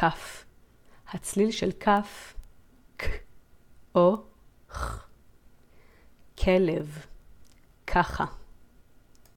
כף. הצליל של כף, ק או ח. כלב, ככה.